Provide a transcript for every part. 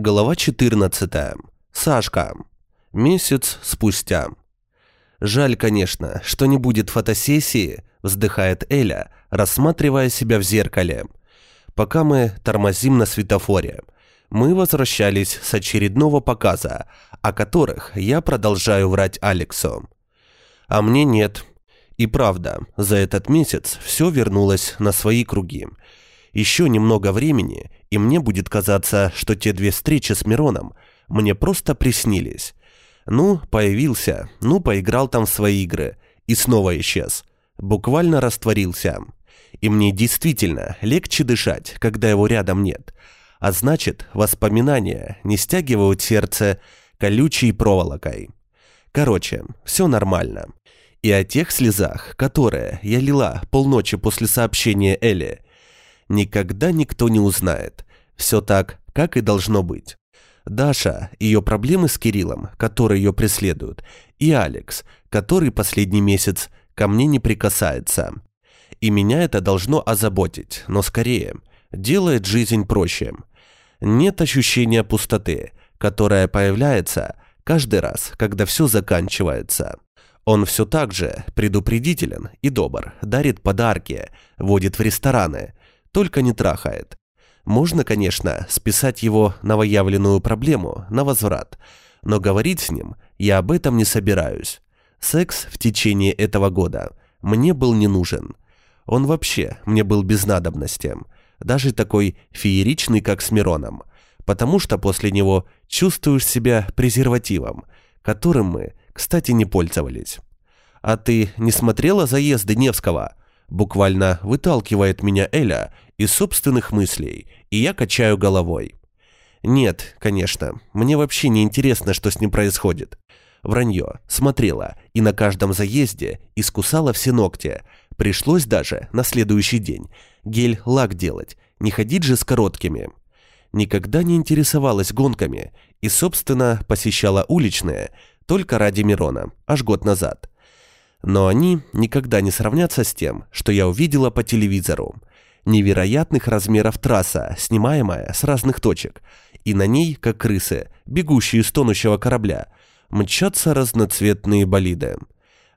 Глава 14. Сашка. Месяц спустя. «Жаль, конечно, что не будет фотосессии», – вздыхает Эля, рассматривая себя в зеркале. Пока мы тормозим на светофоре, мы возвращались с очередного показа, о которых я продолжаю врать Алексу. А мне нет. И правда, за этот месяц все вернулось на свои круги. Еще немного времени, и мне будет казаться, что те две встречи с Мироном мне просто приснились. Ну, появился, ну, поиграл там в свои игры, и снова исчез. Буквально растворился. И мне действительно легче дышать, когда его рядом нет. А значит, воспоминания не стягивают сердце колючей проволокой. Короче, все нормально. И о тех слезах, которые я лила полночи после сообщения Элли, никогда никто не узнает. Все так, как и должно быть. Даша, ее проблемы с Кириллом, которые ее преследуют, и Алекс, который последний месяц ко мне не прикасается. И меня это должно озаботить, но скорее делает жизнь проще. Нет ощущения пустоты, которая появляется каждый раз, когда все заканчивается. Он все так же предупредителен и добр, дарит подарки, водит в рестораны, только не трахает. Можно, конечно, списать его новоявленную проблему на возврат, но говорить с ним я об этом не собираюсь. Секс в течение этого года мне был не нужен. Он вообще мне был без надобности, даже такой фееричный, как с Мироном, потому что после него чувствуешь себя презервативом, которым мы, кстати, не пользовались. «А ты не смотрела заезды Невского?» Буквально выталкивает меня Эля из собственных мыслей, и я качаю головой. Нет, конечно, мне вообще не интересно, что с ним происходит. Вранье, смотрела, и на каждом заезде искусала все ногти. Пришлось даже на следующий день гель-лак делать, не ходить же с короткими. Никогда не интересовалась гонками и, собственно, посещала уличные только ради Мирона, аж год назад. Но они никогда не сравнятся с тем, что я увидела по телевизору невероятных размеров трасса, снимаемая с разных точек, и на ней, как крысы, бегущие с тонущего корабля, мчатся разноцветные болиды.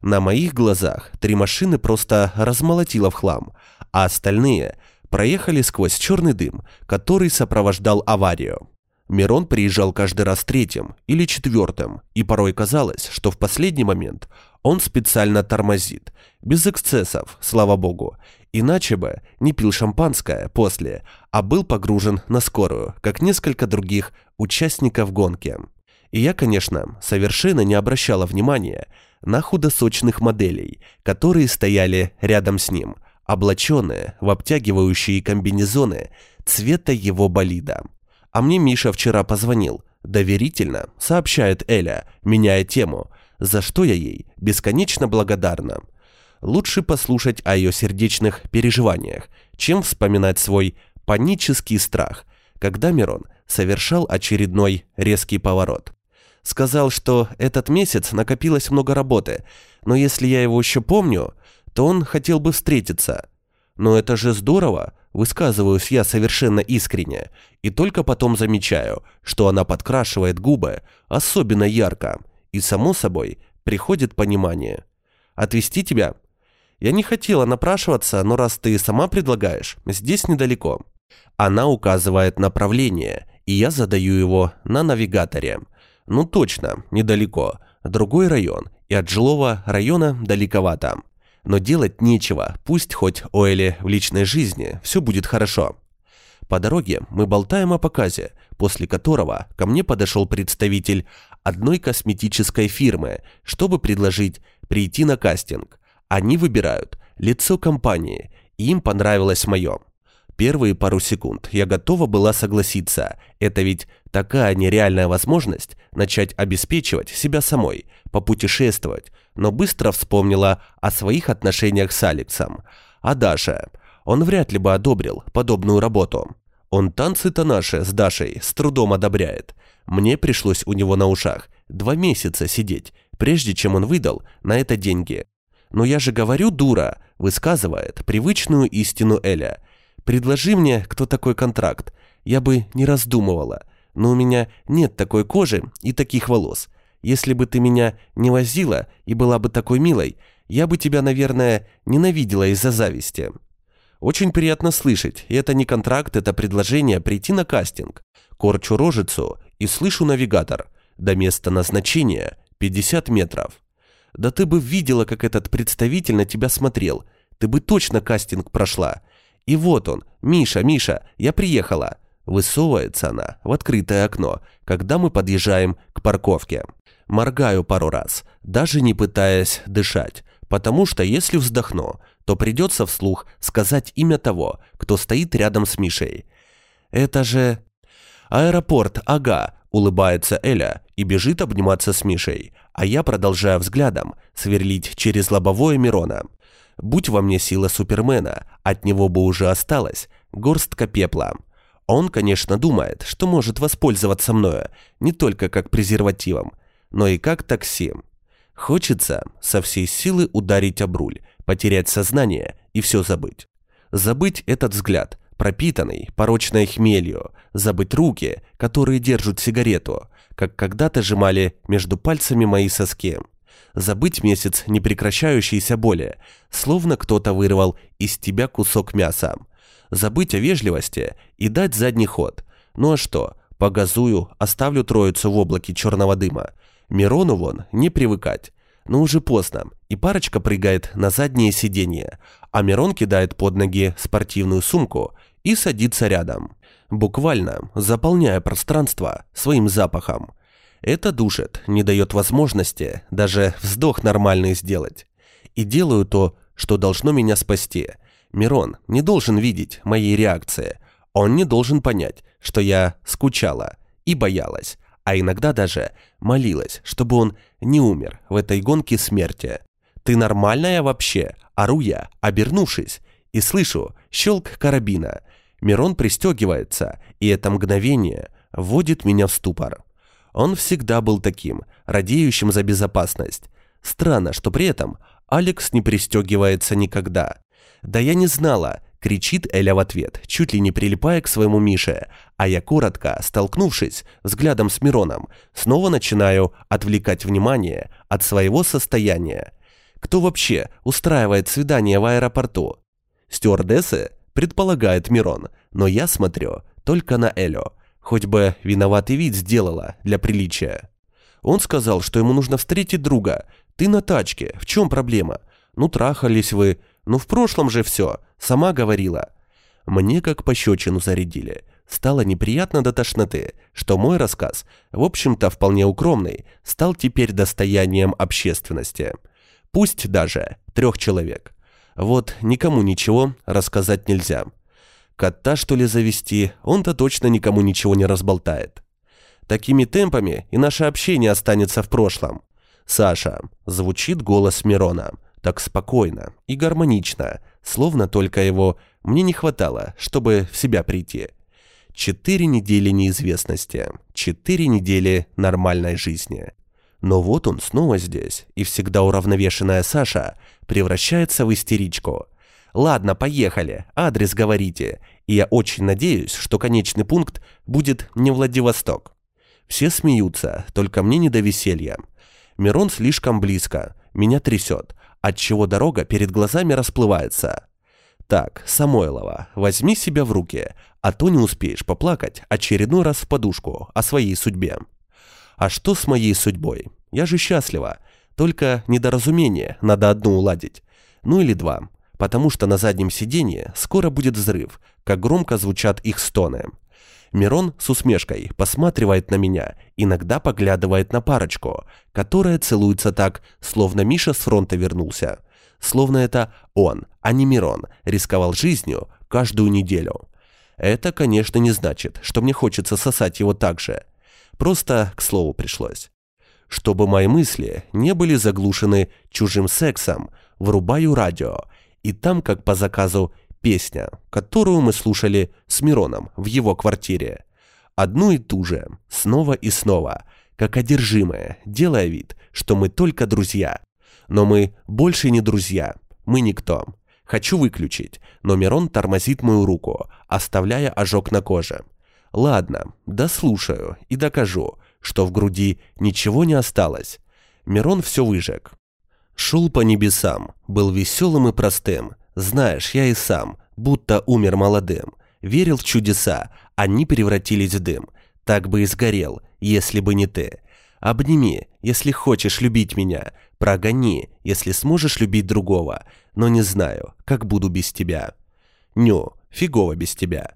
На моих глазах три машины просто размолотило в хлам, а остальные проехали сквозь черный дым, который сопровождал аварию. Мирон приезжал каждый раз третьим или четвертым, и порой казалось, что в последний момент он специально тормозит, без эксцессов, слава богу, Иначе бы не пил шампанское после, а был погружен на скорую, как несколько других участников гонки. И я, конечно, совершенно не обращала внимания на худосочных моделей, которые стояли рядом с ним, облаченные в обтягивающие комбинезоны цвета его болида. А мне Миша вчера позвонил, доверительно, сообщает Эля, меняя тему, за что я ей бесконечно благодарна лучше послушать о ее сердечных переживаниях, чем вспоминать свой панический страх, когда Мирон совершал очередной резкий поворот. Сказал, что этот месяц накопилось много работы, но если я его еще помню, то он хотел бы встретиться. Но это же здорово, высказываюсь я совершенно искренне, и только потом замечаю, что она подкрашивает губы особенно ярко, и само собой приходит понимание. «Отвезти тебя?» Я не хотела напрашиваться, но раз ты сама предлагаешь, здесь недалеко. Она указывает направление, и я задаю его на навигаторе. Ну точно, недалеко. Другой район, и от жилого района далековато. Но делать нечего, пусть хоть Оэле в личной жизни все будет хорошо. По дороге мы болтаем о показе, после которого ко мне подошел представитель одной косметической фирмы, чтобы предложить прийти на кастинг. Они выбирают лицо компании, и им понравилось мое. Первые пару секунд я готова была согласиться. Это ведь такая нереальная возможность начать обеспечивать себя самой, попутешествовать, но быстро вспомнила о своих отношениях с Алексом. А Даша? Он вряд ли бы одобрил подобную работу. Он танцы-то наши с Дашей с трудом одобряет. Мне пришлось у него на ушах два месяца сидеть, прежде чем он выдал на это деньги. «Но я же говорю, дура», высказывает привычную истину Эля. «Предложи мне, кто такой контракт. Я бы не раздумывала. но у меня нет такой кожи и таких волос. Если бы ты меня не возила и была бы такой милой, я бы тебя, наверное, ненавидела из-за зависти. Очень приятно слышать, и это не контракт, это предложение прийти на кастинг. Корчу рожицу и слышу навигатор. До места назначения 50 метров. Да ты бы видела, как этот представитель на тебя смотрел. Ты бы точно кастинг прошла. И вот он, Миша, Миша, я приехала. Высовывается она в открытое окно, когда мы подъезжаем к парковке. Моргаю пару раз, даже не пытаясь дышать, потому что если вздохну, то придется вслух сказать имя того, кто стоит рядом с Мишей. Это же... Аэропорт, ага, улыбается Эля и бежит обниматься с Мишей, а я продолжаю взглядом сверлить через лобовое Мирона. Будь во мне сила Супермена, от него бы уже осталась горстка пепла. Он, конечно, думает, что может воспользоваться мною не только как презервативом, но и как такси. Хочется со всей силы ударить об руль, потерять сознание и все забыть. Забыть этот взгляд, пропитанный порочной хмелью, забыть руки, которые держат сигарету, как когда-то сжимали между пальцами мои соски. Забыть месяц непрекращающейся боли, словно кто-то вырвал из тебя кусок мяса. Забыть о вежливости и дать задний ход. Ну а что, погазую, оставлю троицу в облаке черного дыма. Мирону вон не привыкать. Но уже поздно, и парочка прыгает на заднее сиденье, а Мирон кидает под ноги спортивную сумку и садится рядом, буквально заполняя пространство своим запахом. Это душит, не дает возможности даже вздох нормальный сделать. И делаю то, что должно меня спасти. Мирон не должен видеть моей реакции. Он не должен понять, что я скучала и боялась, а иногда даже молилась, чтобы он не умер в этой гонке смерти. «Ты нормальная вообще?» – ору я, обернувшись, и слышу щелк карабина. Мирон пристегивается, и это мгновение вводит меня в ступор. Он всегда был таким, радеющим за безопасность. Странно, что при этом Алекс не пристегивается никогда. Да я не знала, кричит Эля в ответ, чуть ли не прилипая к своему Мише, а я коротко, столкнувшись взглядом с Мироном, снова начинаю отвлекать внимание от своего состояния. Кто вообще устраивает свидание в аэропорту? Стюардессы? Предполагает Мирон, но я смотрю только на Элю. Хоть бы виноватый вид сделала для приличия. Он сказал, что ему нужно встретить друга. Ты на тачке, в чем проблема? Ну, трахались вы. Ну, в прошлом же все. Сама говорила. Мне как пощечину зарядили. Стало неприятно до тошноты, что мой рассказ, в общем-то вполне укромный, стал теперь достоянием общественности. Пусть даже трех человек. Вот никому ничего рассказать нельзя. Кота, что ли, завести, он-то точно никому ничего не разболтает. Такими темпами и наше общение останется в прошлом. Саша, звучит голос Мирона, так спокойно и гармонично, словно только его мне не хватало, чтобы в себя прийти. Четыре недели неизвестности, четыре недели нормальной жизни. Но вот он снова здесь, и всегда уравновешенная Саша превращается в истеричку. «Ладно, поехали, адрес говорите, и я очень надеюсь, что конечный пункт будет не Владивосток». Все смеются, только мне не до веселья. Мирон слишком близко, меня трясет, отчего дорога перед глазами расплывается. Так, Самойлова, возьми себя в руки, а то не успеешь поплакать очередной раз в подушку о своей судьбе. А что с моей судьбой? Я же счастлива. Только недоразумение надо одно уладить. Ну или два. Потому что на заднем сиденье скоро будет взрыв, как громко звучат их стоны. Мирон с усмешкой посматривает на меня, иногда поглядывает на парочку, которая целуется так, словно Миша с фронта вернулся. Словно это он, а не Мирон, рисковал жизнью каждую неделю. Это, конечно, не значит, что мне хочется сосать его так же. Просто к слову пришлось. Чтобы мои мысли не были заглушены чужим сексом, врубаю радио, и там, как по заказу, Песня, которую мы слушали с Мироном в его квартире. Одну и ту же, снова и снова, как одержимые, делая вид, что мы только друзья. Но мы больше не друзья, мы никто. Хочу выключить, но Мирон тормозит мою руку, оставляя ожог на коже. Ладно, дослушаю и докажу, что в груди ничего не осталось. Мирон все выжег. Шел по небесам, был веселым и простым. Знаешь, я и сам, будто умер молодым. Верил в чудеса, они превратились в дым. Так бы и сгорел, если бы не ты. Обними, если хочешь любить меня. Прогони, если сможешь любить другого. Но не знаю, как буду без тебя. Ню, фигово без тебя.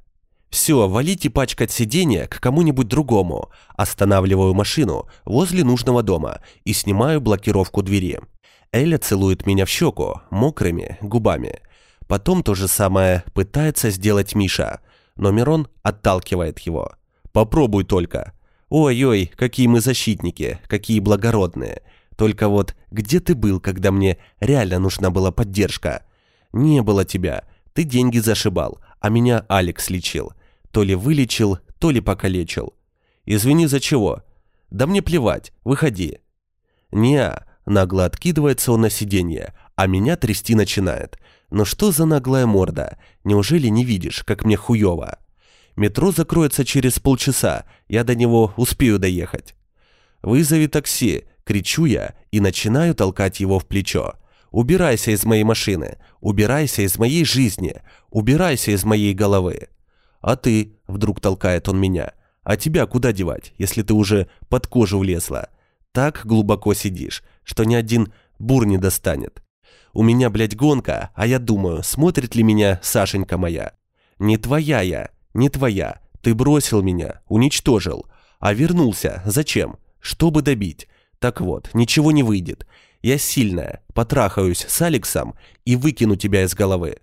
Все, валите пачкать сиденье к кому-нибудь другому. Останавливаю машину возле нужного дома и снимаю блокировку двери. Эля целует меня в щеку мокрыми губами. Потом то же самое пытается сделать Миша, но Мирон отталкивает его. «Попробуй только». «Ой-ой, какие мы защитники, какие благородные. Только вот где ты был, когда мне реально нужна была поддержка? Не было тебя. Ты деньги зашибал, а меня Алекс лечил. То ли вылечил, то ли покалечил. Извини, за чего? Да мне плевать, выходи. Неа, нагло откидывается он на сиденье, а меня трясти начинает. Но что за наглая морда? Неужели не видишь, как мне хуёво? Метро закроется через полчаса, я до него успею доехать. Вызови такси, кричу я и начинаю толкать его в плечо. Убирайся из моей машины, убирайся из моей жизни, убирайся из моей головы. А ты, вдруг толкает он меня, а тебя куда девать, если ты уже под кожу влезла? Так глубоко сидишь, что ни один бур не достанет. У меня, блядь, гонка, а я думаю, смотрит ли меня Сашенька моя. Не твоя я, не твоя. Ты бросил меня, уничтожил. А вернулся, зачем? Чтобы добить. Так вот, ничего не выйдет. Я сильная, потрахаюсь с Алексом и выкину тебя из головы.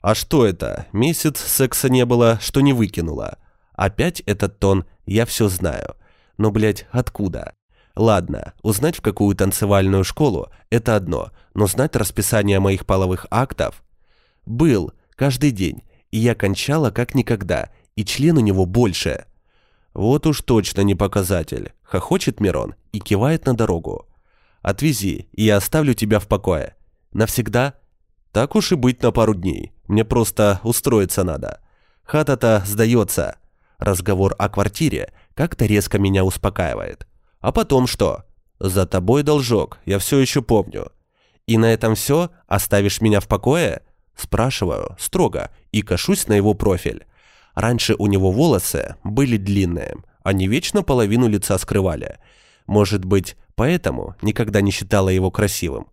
А что это? Месяц секса не было, что не выкинула. Опять этот тон «я все знаю». Но, блядь, откуда? Ладно, узнать в какую танцевальную школу – это одно, но знать расписание моих половых актов? Был, каждый день, и я кончала как никогда, и член у него больше. Вот уж точно не показатель, хохочет Мирон и кивает на дорогу. Отвези, и я оставлю тебя в покое. Навсегда? Так уж и быть на пару дней. Мне просто устроиться надо. Хата-то сдается. Разговор о квартире как-то резко меня успокаивает. А потом что? За тобой должок, я все еще помню. И на этом все? Оставишь меня в покое? Спрашиваю, строго, и кашусь на его профиль. Раньше у него волосы были длинные, они вечно половину лица скрывали. Может быть, поэтому никогда не считала его красивым.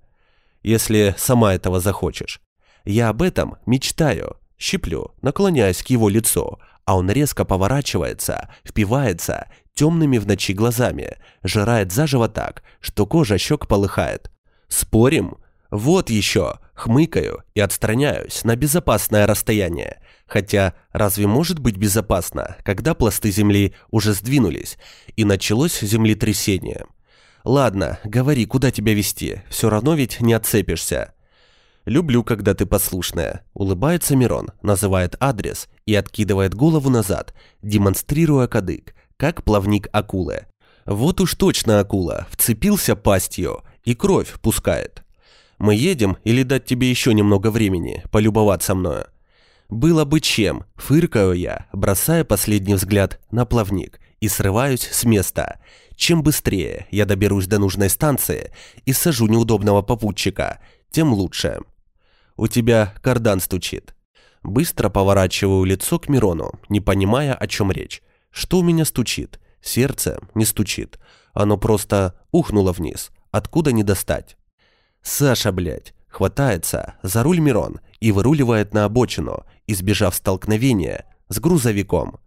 Если сама этого захочешь. Я об этом мечтаю, щиплю, наклоняясь к его лицу, а он резко поворачивается, впивается темными в ночи глазами, жирает заживо так, что кожа щек полыхает. Спорим? Вот еще, хмыкаю и отстраняюсь на безопасное расстояние. Хотя разве может быть безопасно, когда пласты земли уже сдвинулись и началось землетрясение? Ладно, говори, куда тебя вести, все равно ведь не отцепишься. Люблю, когда ты послушная. Улыбается Мирон, называет адрес и откидывает голову назад, демонстрируя кадык, как плавник акулы. Вот уж точно акула, вцепился пастью и кровь пускает. Мы едем или дать тебе еще немного времени, полюбоваться мною? Было бы чем, фыркаю я, бросая последний взгляд на плавник и срываюсь с места. Чем быстрее я доберусь до нужной станции и сажу неудобного попутчика, тем лучше. У тебя кардан стучит. Быстро поворачиваю лицо к Мирону, не понимая, о чем речь. Что у меня стучит? Сердце не стучит. Оно просто ухнуло вниз. Откуда не достать? Саша, блядь, хватается за руль Мирон и выруливает на обочину, избежав столкновения с грузовиком.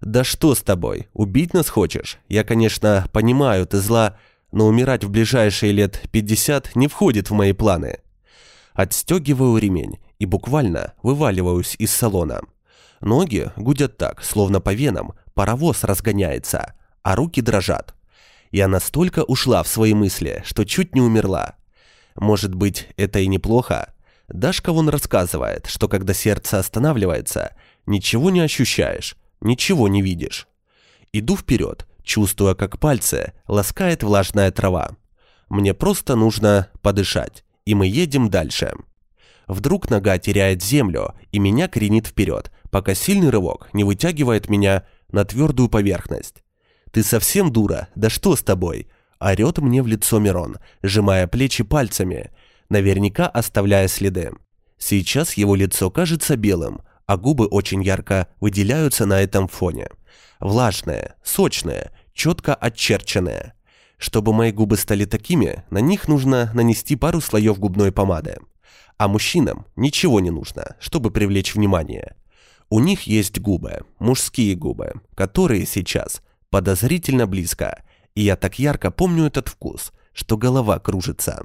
«Да что с тобой? Убить нас хочешь? Я, конечно, понимаю, ты зла, но умирать в ближайшие лет 50 не входит в мои планы». Отстегиваю ремень и буквально вываливаюсь из салона. Ноги гудят так, словно по венам паровоз разгоняется, а руки дрожат. Я настолько ушла в свои мысли, что чуть не умерла. Может быть, это и неплохо? Дашка вон рассказывает, что когда сердце останавливается, ничего не ощущаешь, ничего не видишь. Иду вперед, чувствуя, как пальцы ласкает влажная трава. Мне просто нужно подышать, и мы едем дальше. Вдруг нога теряет землю, и меня кренит вперед, пока сильный рывок не вытягивает меня на твердую поверхность. «Ты совсем дура? Да что с тобой?» Орет мне в лицо Мирон, сжимая плечи пальцами, наверняка оставляя следы. Сейчас его лицо кажется белым, а губы очень ярко выделяются на этом фоне. Влажные, сочные, четко очерченные. Чтобы мои губы стали такими, на них нужно нанести пару слоев губной помады. А мужчинам ничего не нужно, чтобы привлечь внимание. У них есть губы, мужские губы, которые сейчас подозрительно близко, и я так ярко помню этот вкус, что голова кружится.